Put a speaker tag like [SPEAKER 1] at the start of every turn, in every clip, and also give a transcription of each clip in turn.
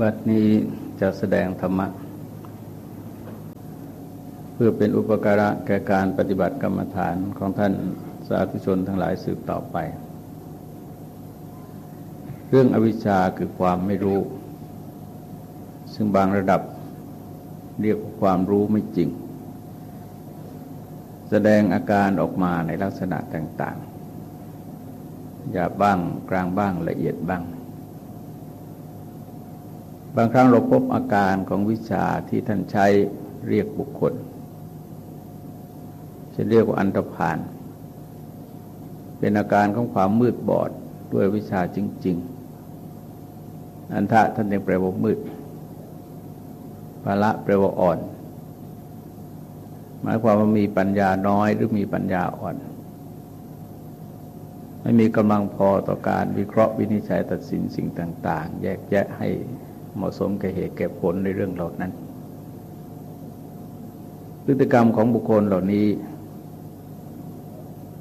[SPEAKER 1] บัดนี้จะแสดงธรรมะ เพื่อเป็นอุปการะแก่การปฏิบัติกรรมฐานของท่านสาธุชนทั้งหลายสืบต่อไป เรื่องอวิชชาคือความไม่รู้ ซึ่งบางระดับเรียกความรู้ไม่จริง แสดงอาการออกมาในลักษณะต่างๆหยาบบ้างกลางบ้างละเอียดบ้าง บางครั้งเราพบอาการของวิชาที่ท่านใช้เรียกบุคคลจะเรียกว่าอันตรพาน เป็นอาการของความมืดบอดด้วยวิชาจริง ๆ อันทะท่านยังแปลว่ามืดภาละแปลว่าอ่อน หมายความว่ามีปัญญาน้อยหรือมีปัญญาอ่อน ไม่มีกำลังพอต่อการวิเคราะห์วินิจฉัยตัดสินสิ่งต่าง ๆ แยกแยะให้ เหมาะสมแก่เหตุแก่ผลในเรื่องเหล่านั้น พฤติกรรมของบุคคลเหล่านี้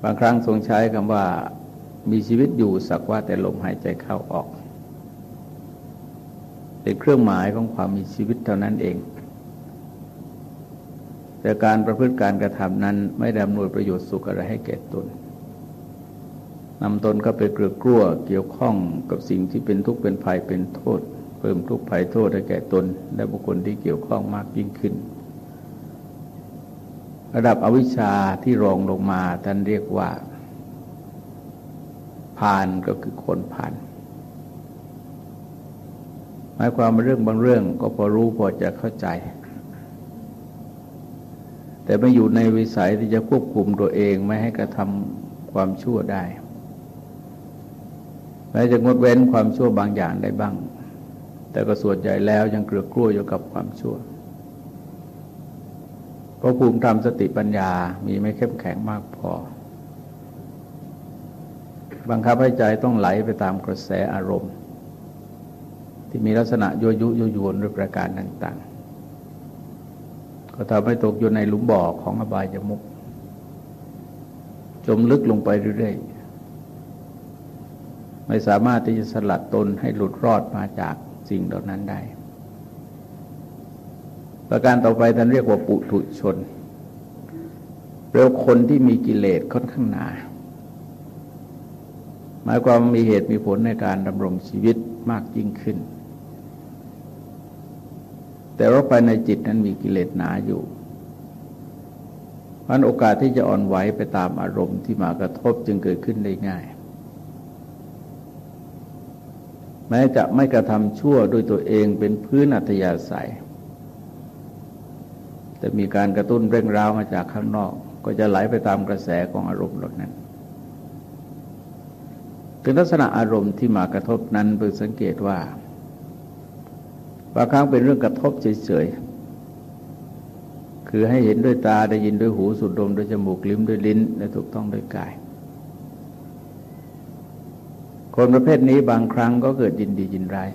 [SPEAKER 1] บางครั้งทรงใช้คำว่ามีชีวิตอยู่สักว่าแต่ลมหายใจเข้าออก เป็นเครื่องหมายของความมีชีวิตเท่านั้นเอง แต่การประพฤติการกระทำนั้นไม่ดำนวยประโยชน์สุขอะไรให้แก่ตนนำตนก็ไปเกลือกลัวเกี่ยวข้องกับสิ่งที่เป็นทุกข์เป็นภัยเป็นโทษ เพิ่มทุกข์ภัยโทษให้แก่ตน และบุคคลที่เกี่ยวข้องมากยิ่งขึ้น ระดับอวิชชาที่รองลงมาท่านเรียกว่าผ่านก็คือคนผ่าน หมายความเรื่องบางเรื่องก็พอรู้พอจะเข้าใจ แต่ไม่อยู่ในวิสัยที่จะควบคุมตัวเองไม่ให้กระทำความชั่วได้แม้จะงดเว้นความชั่วบางอย่างได้บ้าง แต่ก็ส่วนใหญ่แล้วยังเกลือกลัวอยู่กับความชั่ว เพราะภูมิธรรมสติปัญญามีไม่เข้มแข็งมากพอ บังคับให้ใจต้องไหลไปตามกระแสอารมณ์ ที่มีลักษณะยั่วยุยุยวนหรือประการต่าง ๆ ก็ทำให้ตกอยู่ในหลุมบ่อของอบายมุกจมลึกลงไปเรื่อยๆไม่สามารถที่จะสลัดตนให้หลุดรอดมาจาก สิ่งเหล่านั้นได้ ประการต่อไปท่านเรียกว่าปุถุชนเรียกคนที่มีกิเลสค่อนข้างหนาหมายความมีเหตุมีผลในการดำรงชีวิตมากยิ่งขึ้น แต่ว่าภายในจิตนั้นมีกิเลสหนาอยู่เพราะโอกาสที่จะอ่อนไหวไปตามอารมณ์ที่มากระทบจึงเกิดขึ้นได้ง่าย แม้จะไม่กระทำชั่วด้วยตัวเองเป็นพื้นอัตยาศัย แต่มีการกระตุ้นเร่งร้าวมาจากข้างนอก ก็จะไหลไปตามกระแสของอารมณ์เหล่านั้นถึงลักษณะอารมณ์ที่มากระทบนั้นเพิ่งสังเกตว่าบางครั้งเป็นเรื่องกระทบเฉยๆ คือให้เห็นด้วยตาได้ยินด้วยหูสูดดมด้วยจมูกลิ้มด้วยลิ้นและถูกต้องด้วยกาย คนประเภทนี้บางครั้งก็เกิดยินดียินร้าย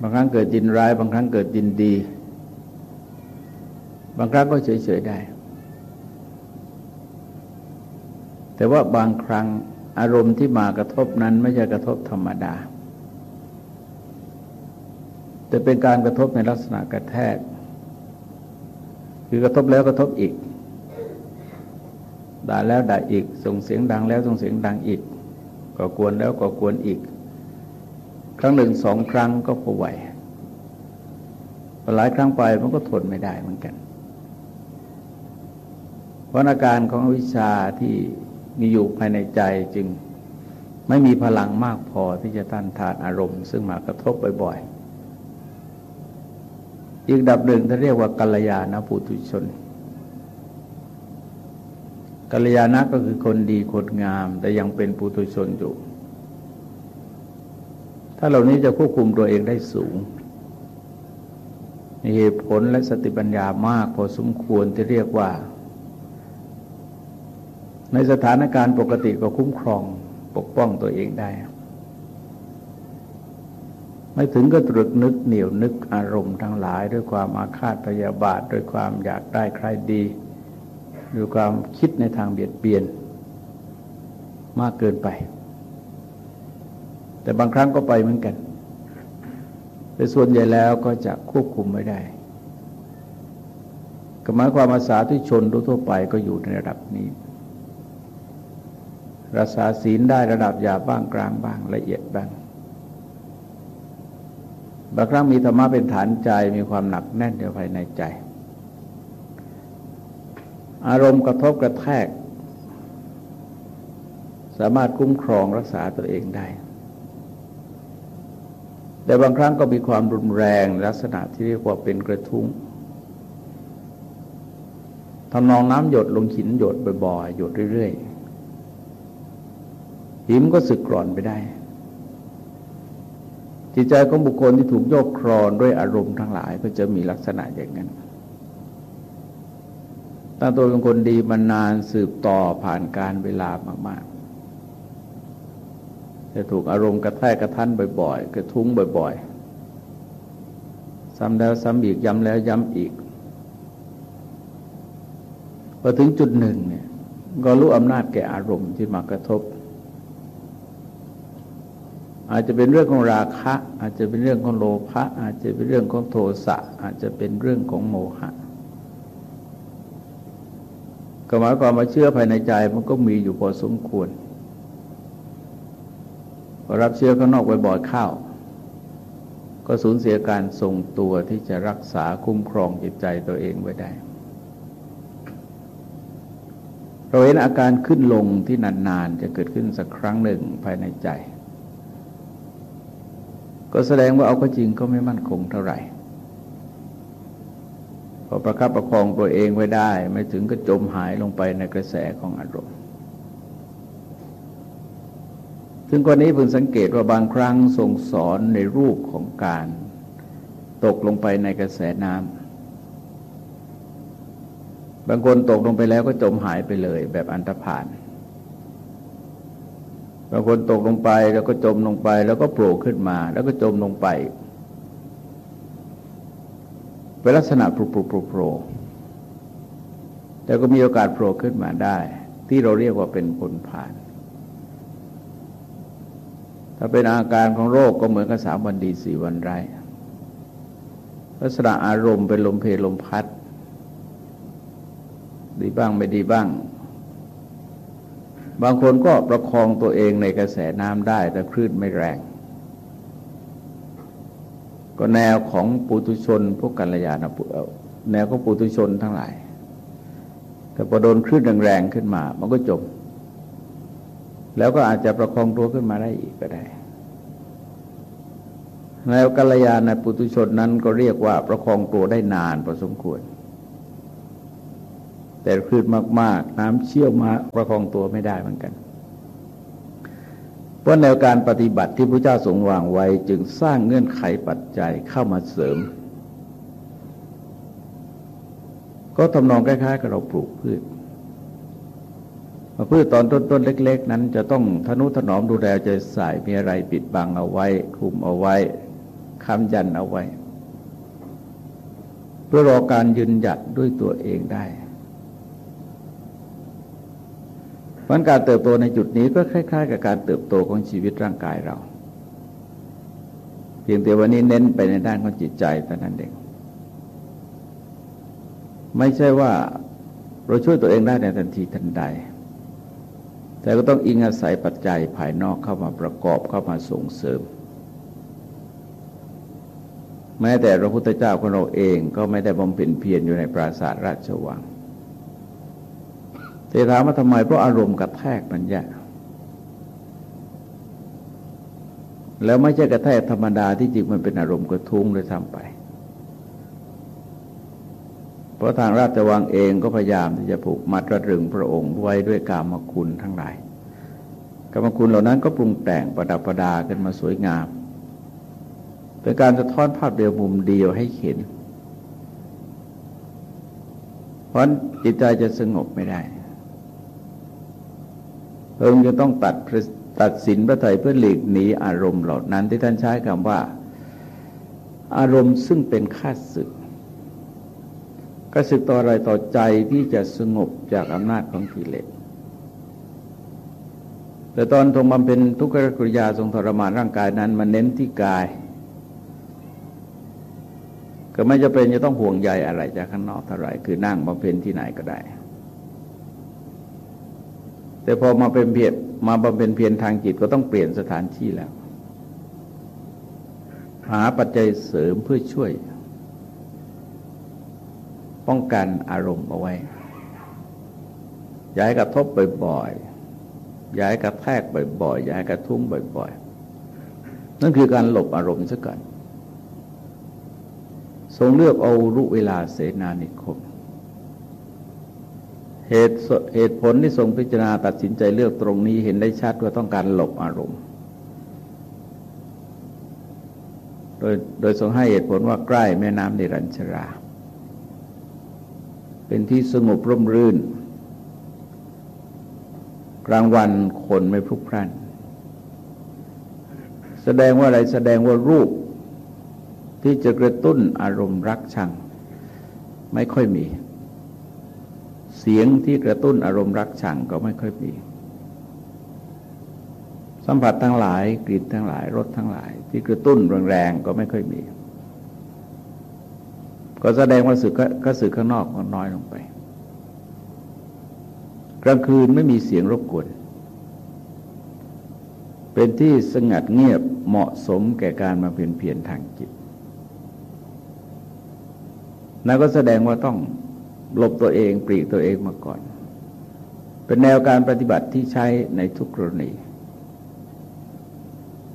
[SPEAKER 1] บางครั้งเกิดยินร้าย บางครั้งเกิดยินดี บางครั้งก็เฉยๆได้ แต่ว่าบางครั้งอารมณ์ที่มากระทบนั้นไม่ใช่กระทบธรรมดา แต่เป็นการกระทบในลักษณะกระแทก คือกระทบแล้วกระทบอีกด่าแล้วด่าอีก ส่งเสียงดังแล้วส่งเสียงดังอีก ก็ควรแล้วก็ควรอีก ครั้งหนึ่งสองครั้งก็พอไหวหลายครั้งไปมันก็ทนไม่ได้เหมือนกัน เพราะอาการของวิชาที่มีอยู่ภายในใจจึงไม่มีพลังมากพอที่จะต้านทานอารมณ์ ซึ่งมากระทบบ่อยๆอีกดับหนึ่งเขาเรียกว่ากัลยาณปุถุชน กัลยาณะก็คือคนดีคนงาม แต่ยังเป็นปุถุชนอยู่ ถ้าเหล่านี้จะควบคุมตัวเองได้สูงมีเหตุผลและสติปัญญามากพอสมควรที่เรียกว่า ในสถานการณ์ปกติก็คุ้มครองปกป้องตัวเองได้ ไม่ถึงก็ตรึกนึกเหนียวนึกอารมณ์ทั้งหลาย ด้วยความอาฆาตพยาบาทด้วยความอยากได้ใครดี ด้วยความคิดในทางเบียดเบียนมากเกินไป แต่บางครั้งก็ไปเหมือนกัน แต่ส่วนใหญ่แล้วก็จะควบคุมไม่ได้ก็หมายความภาษาที่ชนทั่วไปก็อยู่ในระดับนี้รักษาศีลได้ระดับหยาบบ้างกลางบ้างละเอียดบ้างบางครั้งมีธรรมะเป็นฐานใจมีความหนักแน่นอยู่ภายในใจ อารมณ์กระทบกระแทก สามารถคุ้มครองรักษาตัวเองได้ แต่บางครั้งก็มีความรุนแรงลักษณะที่เรียกว่าเป็นกระทุ้งทำนองน้ำหยดลงหินหยดบ่อยๆหยดเรื่อยๆหิมก็สึกกร่อนไปได้ จิตใจของบุคคลที่ถูกโยกครอนด้วยอารมณ์ทั้งหลายก็จะมีลักษณะอย่างนั้น ตั้งตัวเป็นคนดีมานานสืบต่อผ่านการเวลามากๆจะถูกอารมณ์กระแทกกระทันบ่อยๆกระทุ้งบ่อย ๆ ซ้ำแล้วซ้ำอีกย้ำแล้วย้ำอีกพอถึงจุดหนึ่งเนี่ยก็รู้อำนาจแก่อารมณ์ที่มากระทบ อาจจะเป็นเรื่องของราคะ อาจจะเป็นเรื่องของโลภะอาจจะเป็นเรื่องของโทสะอาจจะเป็นเรื่องของโมหะ ก็หมายความมาเชื่อภายในใจมันก็มีอยู่พอสมควรพอรับเชื้อข้างนอกบ่อยๆเข้าก็สูญเสียการทรงตัวที่จะรักษาคุ้มครองจิตใจตัวเองไว้ได้เราเห็นอาการขึ้นลงที่นานๆ จะเกิดขึ้นสักครั้งหนึ่งภายในใจ ก็แสดงว่าเอาก็จริงก็ไม่มั่นคงเท่าไหร่ พอประคับประคองตัวเองไว้ได้ ไม่ถึงก็จมหายลงไปในกระแสของอารมณ์ ซึ่งกรณีพึงสังเกตว่าบางครั้งทรงสอนในรูปของการตกลงไปในกระแสน้ำบางคนตกลงไปแล้วก็จมหายไปเลยแบบอันตรพานบางคนตกลงไปแล้วก็จมลงไป แล้วก็โผล่ขึ้นมา แล้วก็จมลงไป เป็นลักษณะโผล่โผล่โผล่แต่ก็มีโอกาสโผล่ขึ้นมาได้ ที่เราเรียกว่าเป็นคนผ่าน ถ้าเป็นอาการของโรคก็เหมือนกับสามวันดีสี่วันไร้ลักษณะอารมณ์เป็นลมเพลลมพัด ดีบ้างไม่ดีบ้าง บางคนก็ประคองตัวเองในกระแสน้ำได้แต่คลื่นไม่แรง ก็แนวของปุถุชนพวกกัลยาณแนวของปุถุชนทั้งหลาย แต่พอโดนคลื่นแรงๆขึ้นมา มันก็จม แล้วก็อาจจะประคองตัวขึ้นมาได้อีกก็ได้แนวกัลยาณปุถุชนนั้นก็เรียกว่าประคองตัวได้นานพอสมควร แต่คลื่นมากๆ น้ำเชี่ยวมาประคองตัวไม่ได้เหมือนกัน เพราะแนวการปฏิบัติที่พระเจ้าทรงวางไว้จึงสร้างเงื่อนไขปัจจัยเข้ามาเสริม ก็ทำนองคล้ายๆกับเราปลูกพืชพืชตอนต้นๆเล็ก ๆ นั้นจะต้องทนุถนอมดูแลใจใส่มีอะไรปิดบังเอาไว้คุมเอาไว้ค้ำยันเอาไว้ เพื่อรอการยืนหยัดด้วยตัวเองได้ เพราะการเติบโตในจุดนี้ก็คล้าย ๆ กับการเติบโตของชีวิตร่างกายเรา เพียงแต่วันนี้เน้นไปในด้านของจิตใจแต่นั้นเองไม่ใช่ว่าเราช่วยตัวเองได้ในทันทีทันใด แต่ก็ต้องอิงอาศัยปัจจัยภายนอกเข้ามาประกอบเข้ามาส่งเสริม แม้แต่พระพุทธเจ้าของเราเองก็ไม่ได้บำเพ็ญเพียรอยู่ในปราสาทราชวัง แต่ถามว่าทำไมเพราะอารมณ์กระแทกมันแย่แล้วไม่ใช่กระแทกธรรมดาที่จริงมันเป็นอารมณ์กระทุ้งเลยทำไป เพราะทางราชวังเองก็พยายามที่จะผูกมัดระดึงพระองค์ไว้ด้วยกามคุณทั้งหลายกามคุณเหล่านั้นก็ปรุงแต่งประดับประดาขึ้นมาสวยงามเป็นการสะท้อนภาพเดียวมุมเดียวให้เห็น เพราะจิตใจจะสงบไม่ได้ พระองค์จะต้องตัดตัดสินพระไตรเพื่อหลีกหนีอารมณ์เหล่านั้นที่ท่านใช้คำว่า อารมณ์ซึ่งเป็นข้าศึกข้าศึกต่ออะไรต่อใจที่จะสงบจากอำนาจของกิเลสแต่ตอนทรงบำเพ็ญทุกขกริยาทรงทรมานร่างกายนั้นมันเน้นที่กาย ก็ไม่จะเป็นจะต้องห่วงใยอะไรจากข้างนอกเท่าไหร่คือนั่งมาเป็นที่ไหนก็ได้ แต่พอมาเป็นเพียรมาบำเพ็ญเพียรทางจิตก็ต้องเปลี่ยนสถานที่แล้ว หาปัจจัยเสริมเพื่อช่วย ป้องกันอารมณ์เอาไว้ ย้ายกระทบบ่อยๆย้ายกระแทกบ่อยๆย้ายกระทุ้งบ่อยๆ นั่นคือการหลบอารมณ์ซะก่อนทรงเลือกเอารุเวลาเสนานิคม เหตุเหตุผลที่ทรงพิจารณาตัดสินใจเลือกตรงนี้เห็นได้ชัดว่าต้องการหลบอารมณ์ โดยโดยทรงให้เหตุผลว่าใกล้แม่น้ำในรัญชรา เป็นที่สงบร่มรื่น กลางวันคนไม่พลุกพล่านแสดงว่าอะไรแสดงว่ารูปที่จะกระตุ้นอารมณ์รักชัง ไม่ค่อยมี เสียงที่กระตุ้นอารมณ์รักชังก็ไม่ค่อยมีสัมผัสทั้งหลายกลิ่นทั้งหลายรสทั้งหลาย ที่กระตุ้นแรงๆก็ไม่ค่อยมี ก็แสดงว่าสึกก็สึกข้างนอกก็น้อยลงไป กลางคืนไม่มีเสียงรบกวน เป็นที่สงัดเงียบเหมาะสมแก่การมาเพียนเพียนทางจิตนั่นก็แสดงว่าต้อง หลบตัวเองปลีกตัวเองมาก่อน เป็นแนวการปฏิบัติที่ใช้ในทุกกรณี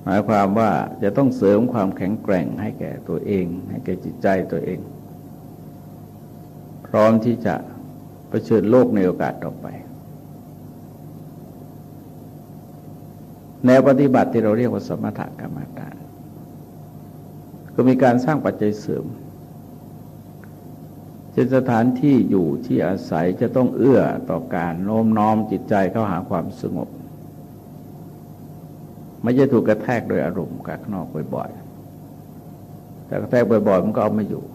[SPEAKER 1] หมายความว่าจะต้องเสริมความแข็งแกร่งให้แก่ตัวเอง ให้แก่จิตใจตัวเอง พร้อมที่จะะเผชิญโลกในโอกาสต่อไป แนวปฏิบัติที่เราเรียกว่าสมถกรรมฐานก็มีการสร้างปัจจัยเสริม เช่นสถานที่อยู่ที่อาศัยจะต้องเอื้อต่อการโน้มน้อมจิตใจเข้าหาความสงบ ไม่จะถูกกระแทกโดยอารมณ์กากนอกบ่อยๆ แต่กระแทกบ่อยๆ มันก็เอาไม่อยู่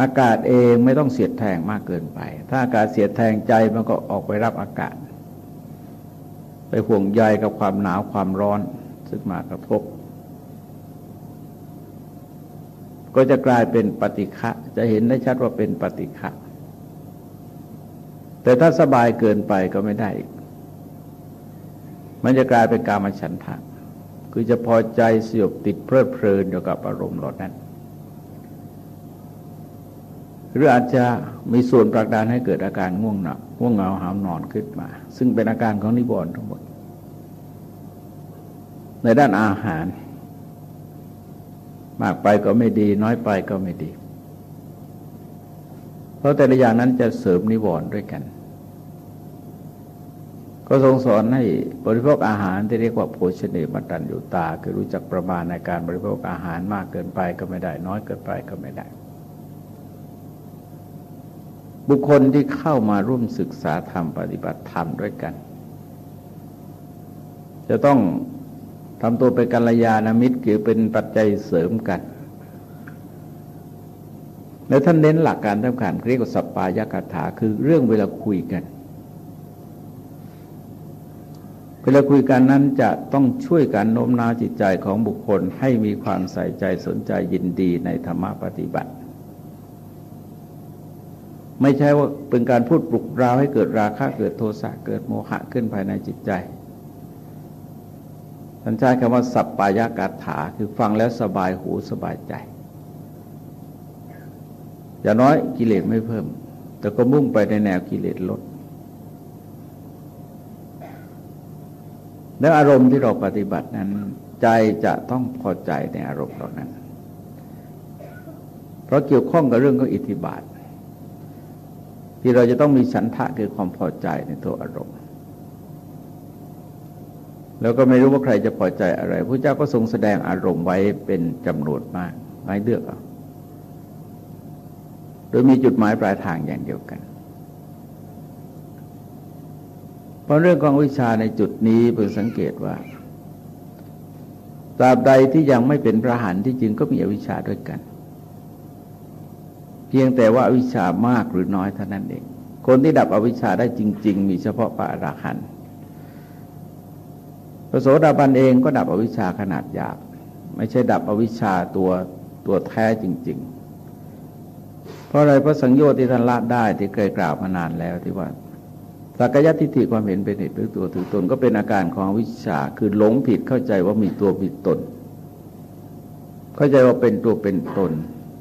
[SPEAKER 1] อากาศเองไม่ต้องเสียดแทงมากเกินไป ถ้าอากาศเสียดแทงใจมันก็ออกไปรับอากาศ ไปห่วงใยกับความหนาวความร้อนซึ่งมากระทบ ก็จะกลายเป็นปฏิฆะจะเห็นได้ชัดว่าเป็นปฏิฆะแต่ถ้าสบายเกินไปก็ไม่ได้อีก มันจะกลายเป็นการมฉันทะคือจะพอใจสยบติดเพลิดเพลินอยู่กับอารมณ์เหล่านั้น หรืออาจจะมีส่วนปรักดานให้เกิดอาการง่วงหนักง่วงเหงาหามนอนขึ้นมา ซึ่งเป็นอาการของนิวรณ์ทั้งหมด ในด้านอาหาร มากไปก็ไม่ดี น้อยไปก็ไม่ดี เพราะแต่ละอย่างนั้นจะเสริมนิวรณ์ด้วยกัน ก็ทรงสอนให้บริโภคอาหารที่เรียกว่าโภชเนมัตันอยู่ตา คือรู้จักประมาณในการบริโภคอาหารมากเกินไปก็ไม่ได้ น้อยเกินไปก็ไม่ได้ บุคคลที่เข้ามาร่วมศึกษาธรรมปฏิบัติธรรมด้วยกัน จะต้อง ทำตัวเป็นกัลยาณมิตรคือเป็นปัจจัยเสริมกัน แล้วท่านเน้นหลักการสำคัญเรียกว่าสัปปายกถาคือเรื่องเวลาคุยกัน เวลาคุยกันนั้นจะต้องช่วยกันโน้มน้าวจิตใจของบุคคลให้มีความใส่ใจสนใจยินดีในธรรมปฏิบัติ ไม่ใช่ว่าเป็นการพูดปลุกเราให้เกิดราคะเกิดโทสะเกิดโมหะขึ้นภายในจิตใจานใช้คำว่าสัปปายากาถาคือฟังแล้วสบายหูสบายใจ อย่าน้อยกิเลสไม่เพิ่ม แต่ก็มุ่งไปในแนวกิเลสลด แล้วอารมณ์ที่เราปฏิบัตินั้น ใจจะต้องพอใจในอารมณ์เหล่านั้น เพราะเกี่ยวข้องกับเรื่องของอิทธิบาท ที่เราจะต้องมีฉันทะคือความพอใจในตัวอารมณ์ แล้วก็ไม่รู้ว่าใครจะพอใจอะไรพระเจ้าก็ทรงแสดงอารมณ์ไว้เป็นจำนวนมากไม่เลือกเอาโดยมีจุดหมายปลายทางอย่างเดียวกัน เพราะเรื่องของวิชาในจุดนี้เพิ่งสังเกตว่าตราบใดที่ยังไม่เป็นพระหันที่จริงก็มีอวิชชาด้วยกัน เพียงแต่ว่าอวิชชามากหรือน้อยเท่านั้นเอง คนที่ดับอวิชชาได้จริง ๆ มีเฉพาะพระอรหันต์ พระโสดาบันเองก็ดับอวิชชาขนาดหยาบไม่ใช่ดับอวิชชาตัวตัวแท้จริง ๆ เพราะอะไรเพราะสังโยชน์ที่ท่านละได้ที่เคยกล่าวมานานแล้วที่ว่าสักยะทิฏฐิความเห็นเป็นเหตุเป็นตัวถือตนก็เป็นอาการของวิชาคือหลงผิดเข้าใจว่ามีตัวมีตน เข้าใจว่าเป็นตัวเป็นตน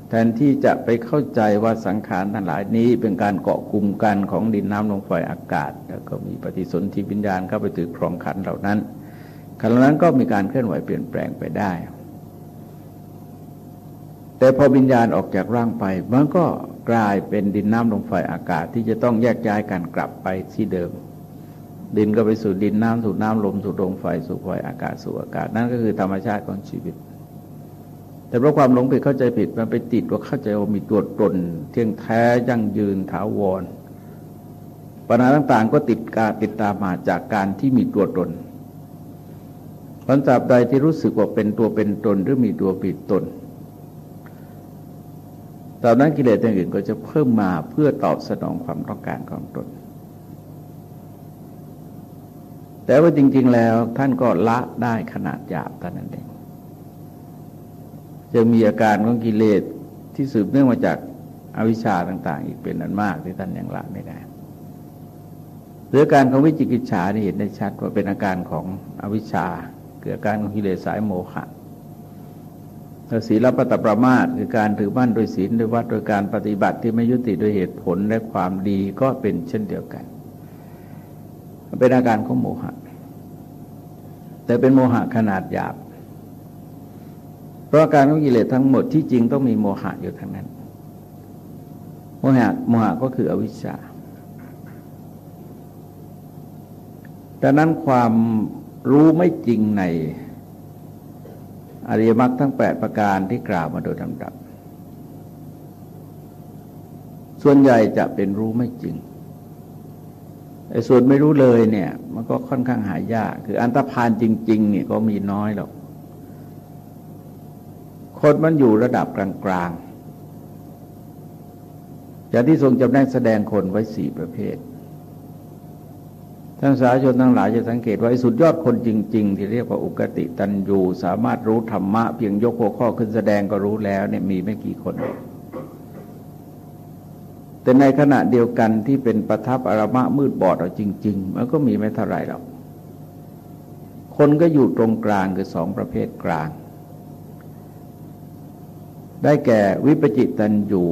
[SPEAKER 1] แทนที่จะไปเข้าใจว่าสังขารทั้งหลายนี้เป็นการเกาะกลุ่มกันของดินน้ำลมไฟอากาศ แล้วก็มีปฏิสนธิวิญญาณเข้าไปถือครองขันเหล่านั้น ขันเหล่านั้นก็มีการเคลื่อนไหวเปลี่ยนแปลงไปได้ แต่พอวิญญาณออกจากร่างไป มันก็กลายเป็นดินน้ำลมไฟอากาศที่จะต้องแยกย้ายกันกลับไปที่เดิม ดินก็ไปสู่ดินน้ำสู่น้ำลมสู่ลมไฟสู่ไฟอากาศสู่อากาศ นั่นก็คือธรรมชาติของชีวิต แต่เพราะความหลงผิดเข้าใจผิดมันไปติดว่าเข้าใจว่ามีตัวตนเที่ยงแท้ยั่งยืนถาวรปัญหาต่างๆ ก็ติดกาติดตามมาจากการที่มีตัวตน ผลตราบใดที่รู้สึกว่าเป็นตัวเป็นตนหรือมีตัวปิดตนตอนนั้นกิเลสอย่างอื่นก็จะเพิ่มมาเพื่อตอบสนองความต้องการของตน แต่ว่าจริง ๆ แล้วท่านก็ละได้ขนาดหยาบท่านนั้นเอง จะมีอาการของกิเลสที่สืบเนื่องมาจากอาวิชชาต่าง ๆ อีกเป็นอันมากที่ท่านยังละไม่ได้หรือการของวิจิกิจฉานี่เห็นได้ชัดว่าเป็นอาการของอวิชชา เกิดการของกิเลสสายโมหะศีลปตประมาทคือการถือมั่นโดยศีลโดยวัดโดยการปฏิบัติที่ไม่ยุติโดยเหตุผลและความดีก็เป็นเช่นเดียวกัน เป็นอาการของโมหะ แต่เป็นโมหะขนาดหยาบ เพราะอาการของกิเลสทั้งหมดที่จริงต้องมีโมหะอยู่ทั้งนั้น โมหะโมหะก็คืออวิชชาดังนั้นความ รู้ไม่จริงในอริยมรรคทั้งแปดประการที่กล่าวมาโดยลำดับ ส่วนใหญ่จะเป็นรู้ไม่จริงไอ้ส่วนไม่รู้เลยเนี่ย มันก็ค่อนข้างหายาก คืออันตรพานจริง ๆ เนี่ยก็มีน้อยหรอก คนมันอยู่ระดับกลางๆอย่างที่ทรงจำแนกแสดงคนไว้สี่ประเภท ท่านสาชนทั้งหลายจะสังเกตว่าสุดยอดคนจริง ๆ ที่เรียกว่าอุกติตันยูสามารถรู้ธรรมะเพียงยกหัวข้อขึ้นแสดงก็รู้แล้วเนี่ยมีไม่กี่คน แต่ในขณะเดียวกันที่เป็นประทับอารมะมืดบอดเอาจริง ๆ มันก็มีไม่เท่าไรหรอกคนก็อยู่ตรงกลางคือสองประเภทกลาง ได้แก่วิปจิตตันยู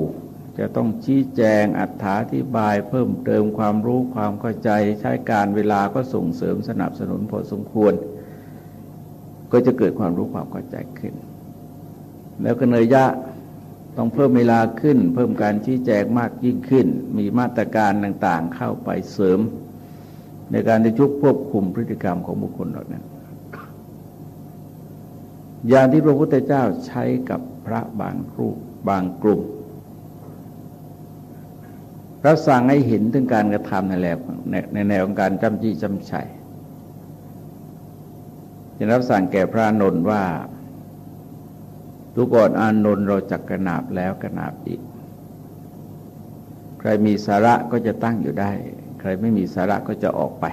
[SPEAKER 1] จะต้องชี้แจงอัถาธิบายเพิ่มเติมความรู้ความเข้าใจใช้การเวลาก็ส่งเสริมสนับสนุนพอสมควร ก็จะเกิดความรู้ความเข้าใจขึ้น แล้วก็เนยยะต้องเพิ่มเวลาขึ้น เพิ่มการชี้แจงมากยิ่งขึ้น มีมาตรการต่างๆเข้าไปเสริม ในการที่ชุกควบคุมพฤติกรรมของบุคคลเหล่านั้นอย่างที่พระพุทธเจ้าใช้กับพระบางรูปบางกลุ่ม รับสั่งให้เห็นถึงการกระทำในแนวในแนวของการจำจี้จำชัยจะรับสั่งแก่พระนนท์ว่าทุกอนอานนท์เราจักกระนาบแล้วกระนาบอีก ใครมีสาระก็จะตั้งอยู่ได้ ใครไม่มีสาระก็จะออกไป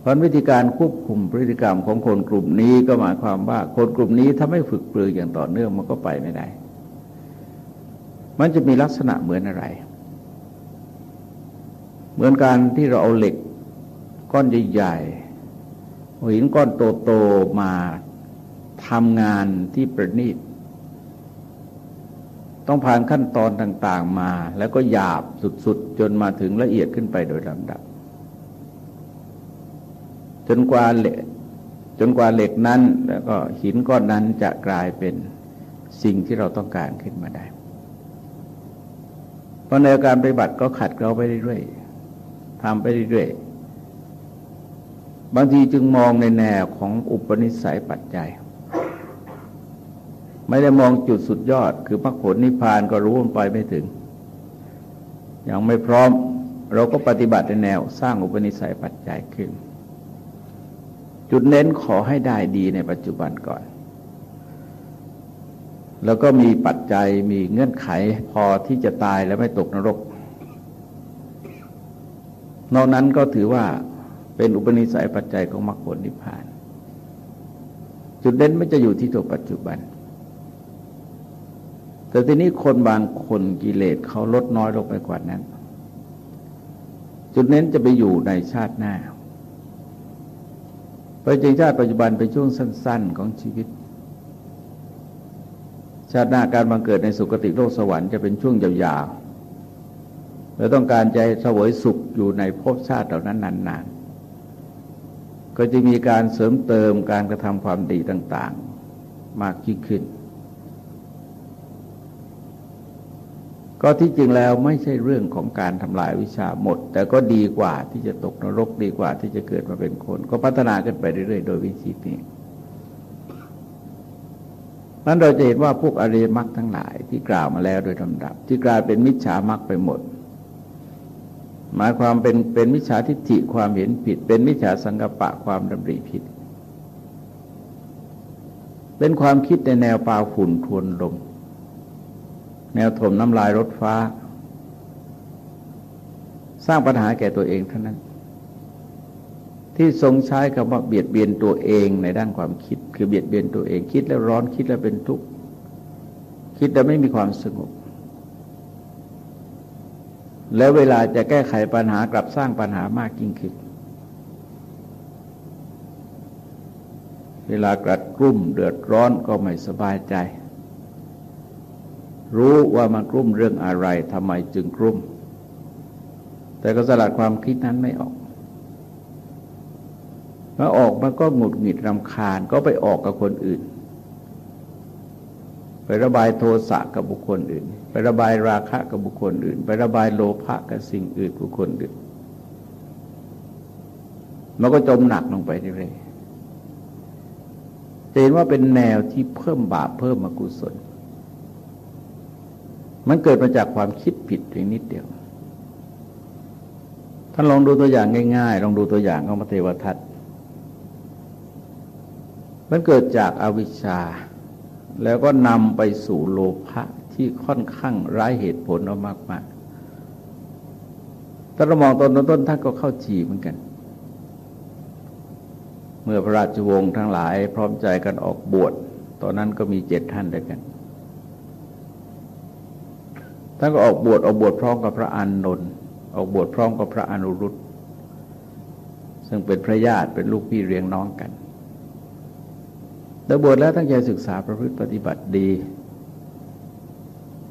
[SPEAKER 1] เพราะวิธีการควบคุมพฤติกรรมของคนกลุ่มนี้ก็หมายความว่าคนกลุ่มนี้ถ้าไม่ฝึกปรืออย่างต่อเนื่องมันก็ไปไม่ได้ มันจะมีลักษณะเหมือนอะไร เหมือนการที่เราเอาเหล็กก้อนใหญ่ๆหินก้อนโตๆมาทำงานที่ประณีต ต้องผ่านขั้นตอนต่างๆมา แล้วก็หยาบสุดๆ จนมาถึงละเอียดขึ้นไปโดยลำดับ จนกว่าเหล็กจนกว่าเหล็กนั้น แล้วก็หินก้อนนั้นจะกลายเป็นสิ่งที่เราต้องการขึ้นมาได้ ราะในการปฏิบัติก็ขัดเกลาไปเรื่อยๆทำไปเรื่อยๆ บางทีจึงมองในแนวของอุปนิสัยปัจจัย ไม่ได้มองจุดสุดยอด คือพระผลนิพพานก็รู้มันไปไม่ถึง ยังไม่พร้อมเราก็ปฏิบัติในแนวสร้างอุปนิสัยปัจจัยขึ้น จุดเน้นขอให้ได้ดีในปัจจุบันก่อน แล้วก็มีปัจจัยมีเงื่อนไขพอที่จะตายแล้วไม่ตกนรก นอกนั้นก็ถือว่าเป็นอุปนิสัยปัจจัยของมรรคผลนิพพาน จุดเด่นไม่จะอยู่ที่ตัวปัจจุบัน แต่ทีนี้คนบางคนกิเลสเขาลดน้อยลงไปกว่านั้น จุดเน้นจะไปอยู่ในชาติหน้าเพราะจริงชาติปัจจุบันเป็นช่วงสั้น ๆ ของชีวิต ชาติหน้าการบังเกิดในสุคติโลกสวรรค์จะเป็นช่วงยาวๆและต้องการใจเสวยสุขอยู่ในภพชาติเหล่านั้นนานๆ ก็จะมีการเสริมเติมการกระทำความดีต่างๆ มากยิ่งขึ้น ก็ที่จริงแล้วไม่ใช่เรื่องของการทำลายวิชาหมด แต่ก็ดีกว่าที่จะตกนรกดีกว่าที่จะเกิดมาเป็นคน ก็พัฒนาขึ้นไปเรื่อยๆ โดยวิธีนี้ นั้นเราจะเห็นว่าพวกอริยมรรคทั้งหลายที่กล่าวมาแล้วโดยลำดับ ที่กลายเป็นมิจฉามรรคไปหมด หมายความเป็นเป็นมิจฉาทิฏฐิความเห็นผิด เป็นมิจฉาสังกปะความดำริผิด เป็นความคิดในแนวปาฝุ่นทวนลม แนวถมน้ำลายรถฟ้า สร้างปัญหาแก่ตัวเองเท่านั้น ที่ทรงใช้คำว่าเบียดเบียนตัวเองในด้านความคิด คือเบียดเบียนตัวเองคิดแล้วร้อนคิดแล้วเป็นทุกข์คิดแล้วไม่มีความสงบ แล้วเวลาจะแก้ไขปัญหากลับสร้างปัญหามากยิ่งขึ้นเวลากรัดกรุ่มเดือดร้อนก็ไม่สบายใจ รู้ว่ามันกลุ้มเรื่องอะไรทำไมจึงกลุ้มแต่ก็สลัดความคิดนั้นไม่ออก มื่อออกมันก็หงุดหงิดรำคาญก็ไปออกกับคนอื่น ไประบายโทสะกับบุคคลอื่น ไประบายราคะกับบุคคลอื่น ไประบายโลภะกับสิ่งอื่นบุคคลอื่น มันก็จมหนักลงไปเรื่อยๆเห็นว่าเป็นแนวที่เพิ่มบาปเพิ่มอกุศล มันเกิดมาจากความคิดผิดเพียงนิดเดียว ท่านลองดูตัวอย่างง่ายๆ ลองดูตัวอย่างของพระเทวทัต มันเกิดจากอาวิชชา แล้วก็นำไปสู่โลภะที่ค่อนข้างร้ายเหตุผลเอามากๆถ้าเรามองตอนต้นท่านก็เข้าจีเหมือนกัน เมื่อพระราชวงศ์ทั้งหลายพร้อมใจกันออกบวช ตอนนั้นก็มีเจ็ดท่านด้วยกัน ท่านก็ออกบวชออกบวชพร้อมกับพระอานนท์ออกบวชพร้อมกับพระอนุรุตซึ่งเป็นพระญาติเป็นลูกพี่เรียงน้องกัน แต่บวชแล้วตั้งใจศึกษาประพฤติปฏิบัติดี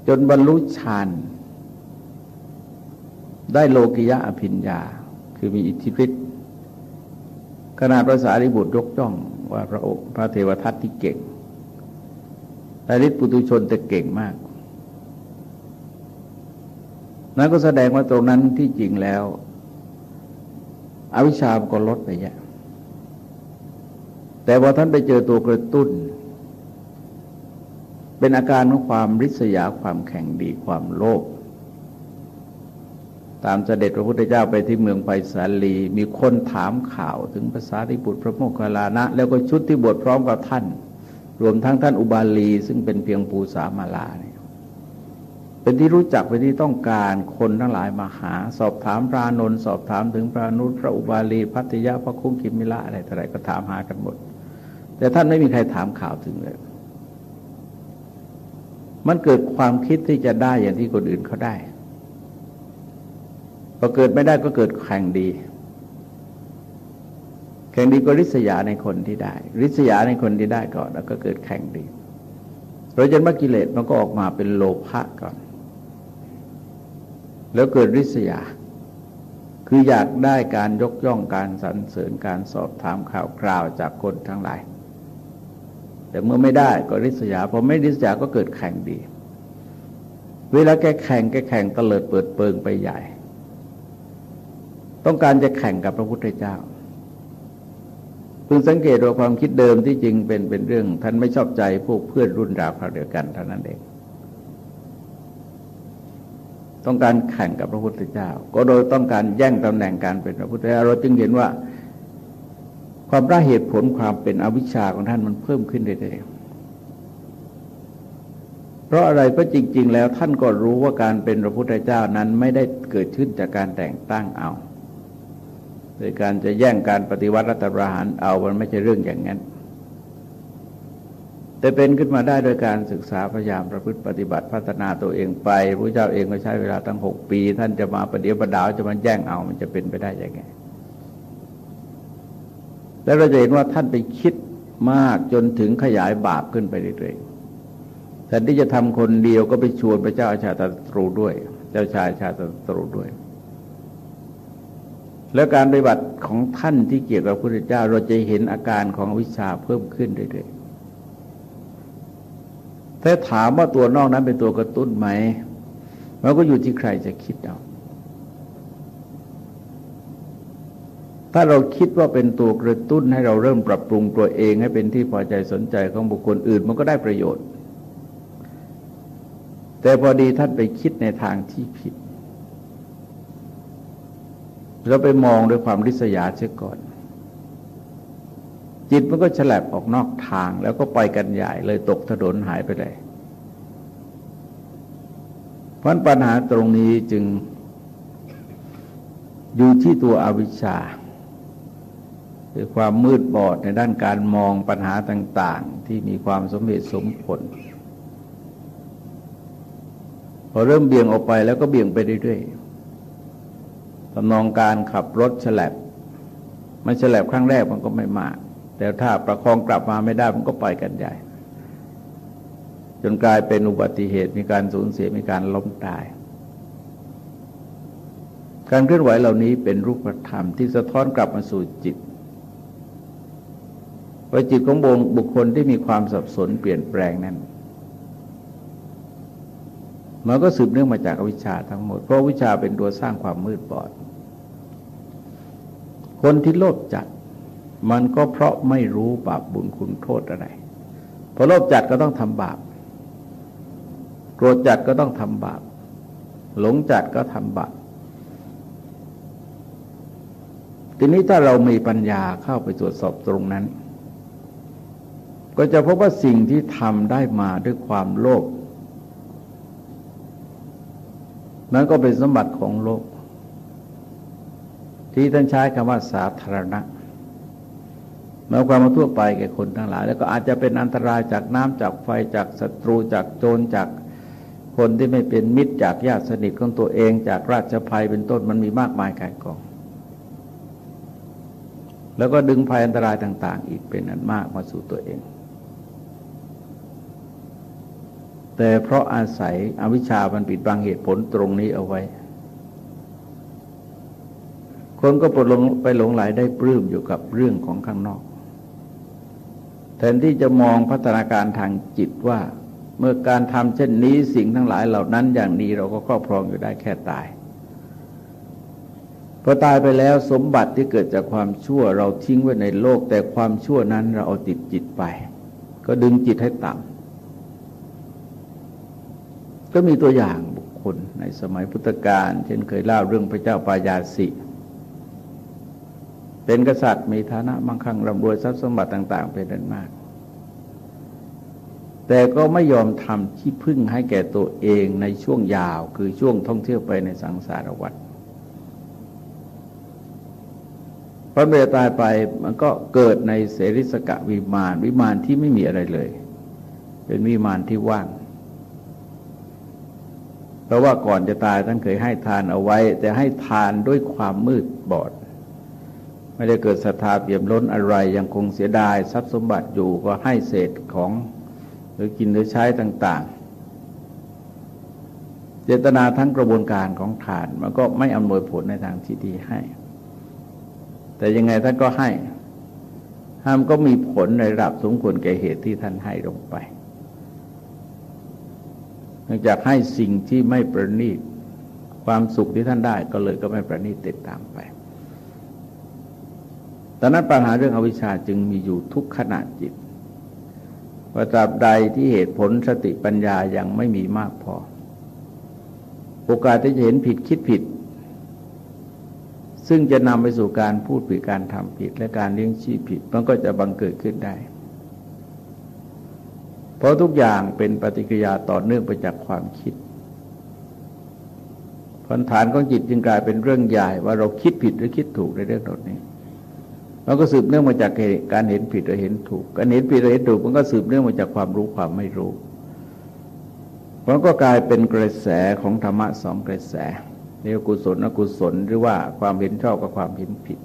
[SPEAKER 1] จนบรรลุฌานได้โลกิยะอภิญญา คือมีอิทธิฤทธิ์ขนาดภาษาริบุตรยกจ้องว่าพระองค์พระเทวทัตที่เก่งแต่ฤทธิปุตุชนแต่เก่งมาก นั่นก็แสดงว่าตรงนั้นที่จริงแล้ว อวิชชาก็ลดไปเยอะ แต่พอท่านไปเจอตัวกระตุ้น เป็นอาการของความริษยาความแข่งดีความโลภตามเสด็จพระพุทธเจ้าไปที่เมืองไผ่สาลี มีคนถามข่าวถึงภาษาที่บุตรพระโมคคัลลานะ แล้วก็ชุดที่บวชพร้อมกับท่าน รวมทั้งท่านอุบาลี ซึ่งเป็นเพียงปูสามาลาเนี่ยเป็นที่รู้จักเป็นที่ต้องการคนทั้งหลายมาหา สอบถามพระนนท์สอบถามถึงพระนุษพระอุบาลีพัทยาพระคุ้งกิมิละอะไรต่ออะไรก็ถามหากันหมด แต่ท่านไม่มีใครถามข่าวถึงเลย มันเกิดความคิดที่จะได้อย่างที่คนอื่นเขาได้ พอเกิดไม่ได้ก็เกิดแข่งดี แข่งดีก็ริษยาในคนที่ได้ ริษยาในคนที่ได้ก่อน แล้วก็เกิดแข่งดีโดยจนมกิเลสมันก็ออกมาเป็นโลภะก่อน แล้วเกิดริษยา คืออยากได้การยกย่องการสรรเสริญการสอบถามข่าวคราวจากคนทั้งหลาย แต่เมื่อไม่ได้ก็ริษยาพอไม่ริษยาก็เกิดแข่งดี เวลาแกแข่งแกแข่งเลิดเปิดเปิงไปใหญ่ ต้องการจะแข่งกับพระพุทธเจ้าพึงสังเกตว่าความคิดเดิมที่จริงเป็นเป็นเรื่อง ท่านไม่ชอบใจพวกเพื่อนรุ่นราวคราวเดียวกันเท่านั้นเอง ต้องการแข่งกับพระพุทธเจ้า ก็โดยต้องการแย่งตำแหน่งการเป็นพระพุทธเจ้าเราจึงเห็นว่า ความร่าเหตุผลความเป็นอวิชชาของท่านมันเพิ่มขึ้นเรื่อยๆเพราะอะไรเพราะจริง ๆ แล้วท่านก็รู้ว่าการเป็นพระพุทธเจ้านั้นไม่ได้เกิดขึ้นจากการแต่งตั้งเอาโดยการจะแย่งการปฏิวัติรัฐประหารเอามันไม่ใช่เรื่องอย่างนั้น แต่เป็นขึ้นมาได้โดยการศึกษาพยายามประพฤติปฏิบัติพัฒนาตัวเองไปพระเจ้าเองก็ใช้เวลาตั้งหกปี ท่านจะมาประเดี๋ยวประดาวจะมาแย่งเอามันจะเป็นไปได้ยังไง แล้วเราจะเห็นว่าท่านไปคิดมากจนถึงขยายบาปขึ้นไปเรื่อยๆแทนที่จะทำคนเดียวก็ไปชวนพระเจ้าอาชาตตรูด้วย เจ้าชายชาตตรูด้วย แล้วการปฏิบัติของท่านที่เกี่ยวกับพระพุทธเจ้า เราจะเห็นอาการของวิชาเพิ่มขึ้นเรื่อยๆแต่ถามว่าตัวนอกนั้นเป็นตัวกระตุ้นไหมมันก็อยู่ที่ใครจะคิดเอา ถ้าเราคิดว่าเป็นตัวกระตุ้นให้เราเริ่มปรับปรุงตัวเองให้เป็นที่พอใจสนใจของบุคคลอื่นมันก็ได้ประโยชน์ แต่พอดีท่านไปคิดในทางที่ผิด เราไปมองด้วยความริษยาเสียก่อน จิตมันก็ฉลับออกนอกทางแล้วก็ไปกันใหญ่เลยตกถนนหายไปเลยเพราะปัญหาตรงนี้จึงอยู่ที่ตัวอวิชชา คือความมืดบอดในด้านการมองปัญหาต่าง ๆ ที่มีความสมเหตุสมผล พอเริ่มเบี่ยงออกไปแล้วก็เบี่ยงไปเรื่อยๆตำนองการขับรถฉลับมันฉลับครั้งแรกมันก็ไม่มาก แต่ถ้าประคองกลับมาไม่ได้มันก็ไปกันใหญ่ จนกลายเป็นอุบัติเหตุมีการสูญเสียมีการล้มตายการเคลื่อนไหวเหล่านี้เป็นรูปธรรมที่สะท้อนกลับมาสู่จิต ว่าจิตของบงบุคคลที่มีความสับสนเปลี่ยนแปลงนั้นมันก็สืบเนื่องมาจากอวิชชาทั้งหมด เพราะวิชาเป็นตัวสร้างความมืดบอด คนที่โลภจัด มันก็เพราะไม่รู้บาปบุญคุณโทษอะไรพอโลภจัดก็ต้องทำบาปโกรธจัดก็ต้องทำบาปหลงจัดก็ทำบาปทีนี้ถ้าเรามีปัญญาเข้าไปตรวจสอบตรงนั้น ก็จะพบว่าสิ่งที่ทำได้มาด้วยความโลภนั้นก็เป็นสมบัติของโลก ที่ท่านใช้คำว่าสาธารณะหมายความมาทั่วไปแก่คนทั้งหลาย แล้วก็อาจจะเป็นอันตรายจากน้ำจากไฟจากศัตรูจากโจรจากคนที่ไม่เป็นมิตรจากญาติสนิทของตัวเองจากราชภัยเป็นต้นมันมีมากมายกายกอง แล้วก็ดึงภัยอันตรายต่าง ๆ อีกเป็นอันมากมาสู่ตัวเอง แต่เพราะอาศัยอวิชชามันปิดบังเหตุผลตรงนี้เอาไว้ คนก็ปลงไปหลงไหลได้ปลื้มอยู่กับเรื่องของข้างนอก แทนที่จะมองพัฒนาการทางจิตว่า เมื่อการทำเช่นนี้สิ่งทั้งหลายเหล่านั้นอย่างนี้เราก็ครอบครองอยู่ได้แค่ตายพอตายไปแล้วสมบัติที่เกิดจากความชั่วเราทิ้งไว้ในโลก แต่ความชั่วนั้นเราเอาติดจิตไป ก็ดึงจิตให้ต่ำ ก็มีตัวอย่างบุคคลในสมัยพุทธกาลเช่นเคยเล่าเรื่องพระเจ้าปายาสิ เป็นกษัตริย์มีฐานะมั่งคั่งร่ำรวยทรัพย์สมบัติต่าง ๆ เป็นอันมาก แต่ก็ไม่ยอมทำที่พึ่งให้แก่ตัวเองในช่วงยาวคือช่วงท่องเที่ยวไปในสังสารวัฏพระเบตายไปมันก็เกิดในเสริสกะวิมานวิมานที่ไม่มีอะไรเลย เป็นวิมานที่ว่าง ราะว่าก่อนจะตายท่านเคยให้ทานเอาไว้ แต่ให้ทานด้วยความมืดบอด ไม่ได้เกิดศรัทธาเปี่ยมล้นอะไรยังคงเสียดายทรัพย์สมบัติอยู่ก็ให้เศษของหรือกินหรือใช้ต่าง ๆ เจตนาทั้งกระบวนการของทานมันก็ไม่อำนวยผลในทางที่ดีให้ แต่ยังไงท่านก็ให้ห้ามก็มีผลในระดับสมควรแก่เหตุที่ท่านให้ลงไป นื่องจากให้สิ่งที่ไม่ประณีตความสุขที่ท่านได้ก็เลยก็ไม่ประณีตติดตามไปดังนั้นปัญหาเรื่องอวิชชาจึงมีอยู่ทุกขณะจิตว่าตราบใดที่เหตุผลสติปัญญายังไม่มีมากพอ โอกาสที่จะเห็นผิดคิดผิด ซึ่งจะนำไปสู่การพูดผิดการทำผิดและการเลี้ยงชีพผิด มันก็จะบังเกิดขึ้นได้ เพราะทุกอย่างเป็นปฏิกิริยาต่อเนื่องไปจากความคิดผลฐานของจิตจึงกลายเป็นเรื่องใหญ่ว่าเราคิดผิดหรือคิดถูกในเรื่องนี้มันก็สืบเนื่องมาจากการเห็นผิดหรือเห็นถูก การเห็นผิดหรือเห็นถูกมันก็สืบเนื่องมาจากความรู้ความไม่รู้มันก็กลายเป็นกระแสของธรรมะสองกระแสเรียกกุศลอกุศลหรือว่าความเห็นชอบกับความเห็นผิด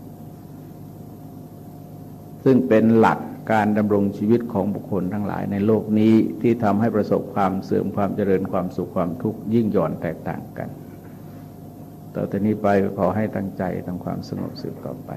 [SPEAKER 1] ซึ่งเป็นหลัก การดำรงชีวิตของบุคคลทั้งหลายในโลกนี้ที่ทำให้ประสบความเสื่อมความเจริญความสุขความทุกข์ยิ่งหย่อนแตกต่างกัน ต่อจากนี้ไปขอให้ตั้งใจทำความสงบสืบต่อไป